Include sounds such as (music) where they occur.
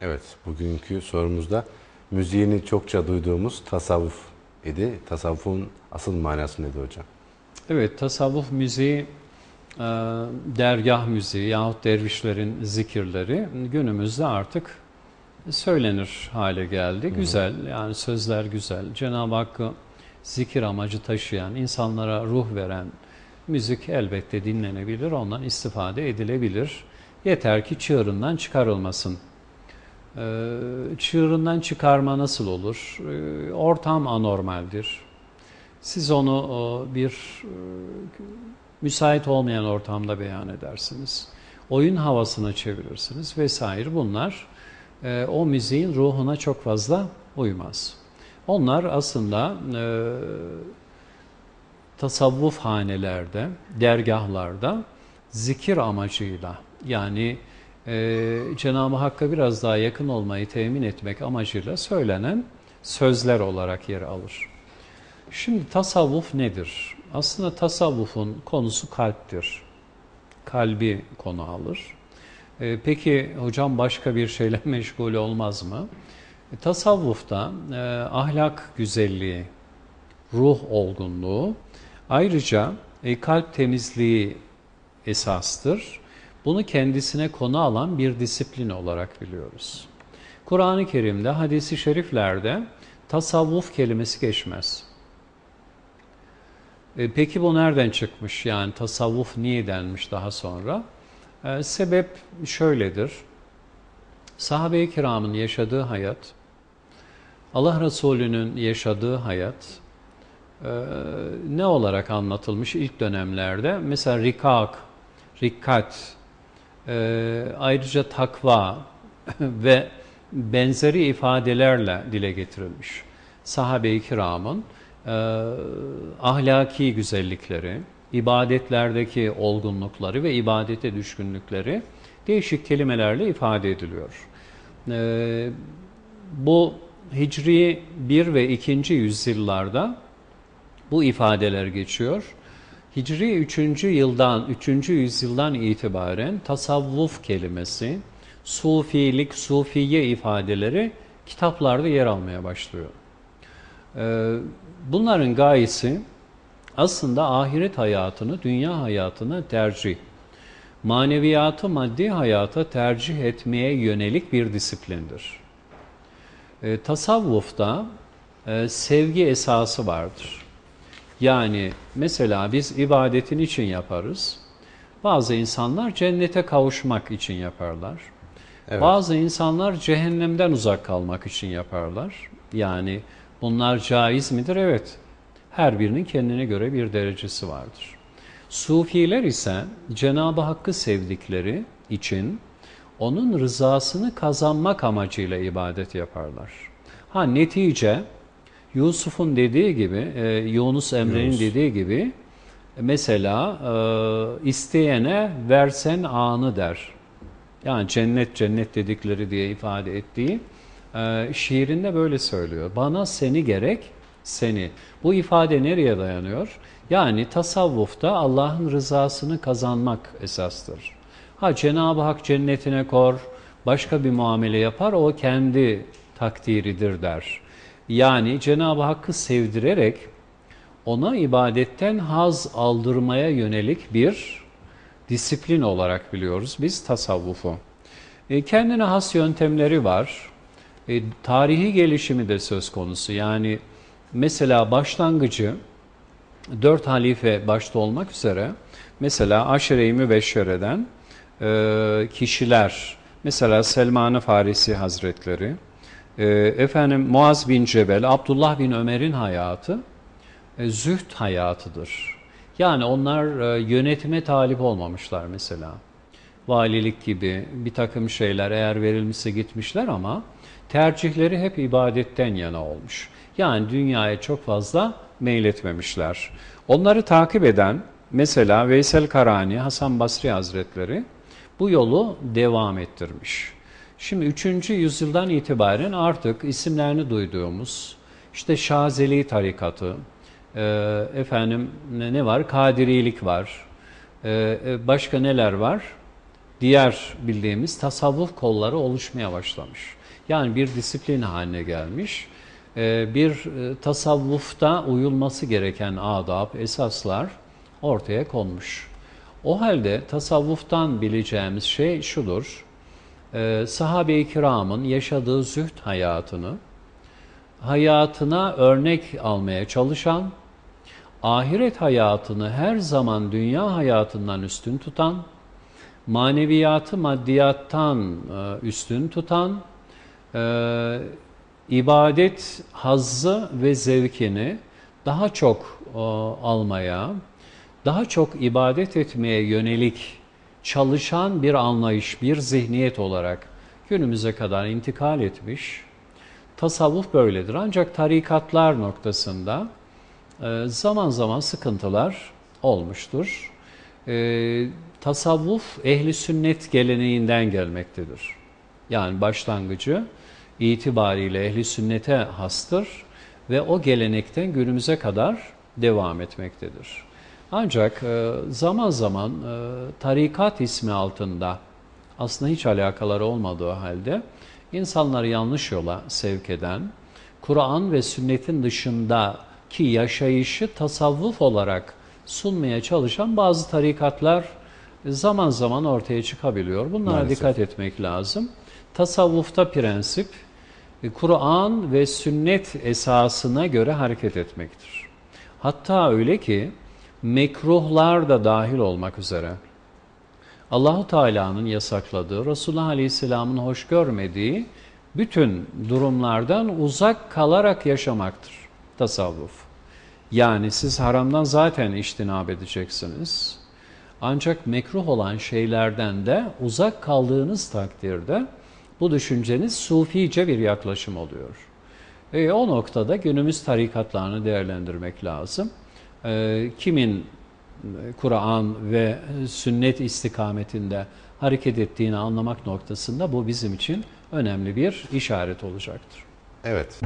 Evet, bugünkü sorumuzda müziğini çokça duyduğumuz tasavvuf idi. Tasavvufun asıl manası nedir hocam? Evet, tasavvuf müziği, dergah müziği yahut dervişlerin zikirleri günümüzde artık söylenir hale geldi. Güzel, yani sözler güzel. Cenab-ı Hakk'ı zikir amacı taşıyan, insanlara ruh veren müzik elbette dinlenebilir, ondan istifade edilebilir. Yeter ki çığırından çıkarılmasın. Ee, çığırından çıkarma nasıl olur? Ee, ortam anormaldir. Siz onu bir e, müsait olmayan ortamda beyan edersiniz. Oyun havasına çevirirsiniz vesaire. Bunlar e, o müziğin ruhuna çok fazla uymaz. Onlar aslında e, tasavvuf hanelerde, dergahlarda zikir amacıyla yani e, Cenab-ı Hakk'a biraz daha yakın olmayı temin etmek amacıyla söylenen sözler olarak yer alır. Şimdi tasavvuf nedir? Aslında tasavvufun konusu kalptir. Kalbi konu alır. E, peki hocam başka bir şeyle (laughs) meşgul olmaz mı? E, tasavvufta e, ahlak güzelliği, ruh olgunluğu, ayrıca e, kalp temizliği esastır. Bunu kendisine konu alan bir disiplin olarak biliyoruz. Kur'an-ı Kerim'de, hadisi şeriflerde tasavvuf kelimesi geçmez. E, peki bu nereden çıkmış? Yani tasavvuf niye denmiş daha sonra? E, sebep şöyledir. Sahabe-i kiramın yaşadığı hayat, Allah Resulü'nün yaşadığı hayat e, ne olarak anlatılmış ilk dönemlerde? Mesela rikak, rikkat, e, ayrıca takva (laughs) ve benzeri ifadelerle dile getirilmiş. Sahabe-i kiramın e, ahlaki güzellikleri, ibadetlerdeki olgunlukları ve ibadete düşkünlükleri değişik kelimelerle ifade ediliyor. E, bu Hicri 1 ve 2. yüzyıllarda bu ifadeler geçiyor. Hicri 3. yıldan 3. yüzyıldan itibaren tasavvuf kelimesi, sufilik, sufiye ifadeleri kitaplarda yer almaya başlıyor. Ee, bunların gayesi aslında ahiret hayatını dünya hayatına tercih, maneviyatı maddi hayata tercih etmeye yönelik bir disiplindir. Ee, tasavvufta e, sevgi esası vardır. Yani mesela biz ibadetin için yaparız. Bazı insanlar cennete kavuşmak için yaparlar. Evet. Bazı insanlar cehennemden uzak kalmak için yaparlar. Yani bunlar caiz midir? Evet. Her birinin kendine göre bir derecesi vardır. Sufiler ise Cenab-ı Hakk'ı sevdikleri için onun rızasını kazanmak amacıyla ibadet yaparlar. Ha netice Yusuf'un dediği gibi, e, Yunus Emre'nin Yunus. dediği gibi mesela e, isteyene versen anı der. Yani cennet cennet dedikleri diye ifade ettiği e, şiirinde böyle söylüyor. Bana seni gerek, seni. Bu ifade nereye dayanıyor? Yani tasavvufta Allah'ın rızasını kazanmak esastır. Ha Cenab-ı Hak cennetine kor, başka bir muamele yapar, o kendi takdiridir der. Yani Cenab-ı Hakk'ı sevdirerek ona ibadetten haz aldırmaya yönelik bir disiplin olarak biliyoruz biz tasavvufu. E, kendine has yöntemleri var. E, tarihi gelişimi de söz konusu. Yani mesela başlangıcı dört halife başta olmak üzere mesela Aşere-i Mübeşşere'den e, kişiler mesela Selman-ı Farisi Hazretleri, e, efendim Muaz bin Cebel, Abdullah bin Ömer'in hayatı e, züht hayatıdır. Yani onlar e, yönetime talip olmamışlar mesela. Valilik gibi bir takım şeyler eğer verilmişse gitmişler ama tercihleri hep ibadetten yana olmuş. Yani dünyaya çok fazla meyletmemişler. Onları takip eden mesela Veysel Karani, Hasan Basri Hazretleri bu yolu devam ettirmiş. Şimdi 3. yüzyıldan itibaren artık isimlerini duyduğumuz işte Şazeli tarikatı, e, efendim ne var? Kadirilik var. E, e, başka neler var? Diğer bildiğimiz tasavvuf kolları oluşmaya başlamış. Yani bir disiplin haline gelmiş. E, bir e, tasavvufta uyulması gereken adab, esaslar ortaya konmuş. O halde tasavvuftan bileceğimiz şey şudur. E, Sahabe-i kiramın yaşadığı zühd hayatını, hayatına örnek almaya çalışan, ahiret hayatını her zaman dünya hayatından üstün tutan, maneviyatı maddiyattan e, üstün tutan, e, ibadet hazzı ve zevkini daha çok e, almaya, daha çok ibadet etmeye yönelik çalışan bir anlayış, bir zihniyet olarak günümüze kadar intikal etmiş. Tasavvuf böyledir. Ancak tarikatlar noktasında zaman zaman sıkıntılar olmuştur. E, tasavvuf ehli sünnet geleneğinden gelmektedir. Yani başlangıcı itibariyle ehli sünnete hastır ve o gelenekten günümüze kadar devam etmektedir. Ancak e, zaman zaman e, tarikat ismi altında aslında hiç alakaları olmadığı halde insanları yanlış yola sevk eden, Kur'an ve sünnetin dışındaki yaşayışı tasavvuf olarak sunmaya çalışan bazı tarikatlar zaman zaman ortaya çıkabiliyor. Bunlara Maalesef. dikkat etmek lazım. Tasavvufta prensip e, Kur'an ve sünnet esasına göre hareket etmektir. Hatta öyle ki mekruhlar da dahil olmak üzere Allahu Teala'nın yasakladığı, Resulullah Aleyhisselam'ın hoş görmediği bütün durumlardan uzak kalarak yaşamaktır tasavvuf. Yani siz haramdan zaten iştinab edeceksiniz. Ancak mekruh olan şeylerden de uzak kaldığınız takdirde bu düşünceniz sufice bir yaklaşım oluyor. E, o noktada günümüz tarikatlarını değerlendirmek lazım. E, kimin Kur'an ve sünnet istikametinde hareket ettiğini anlamak noktasında bu bizim için önemli bir işaret olacaktır. Evet.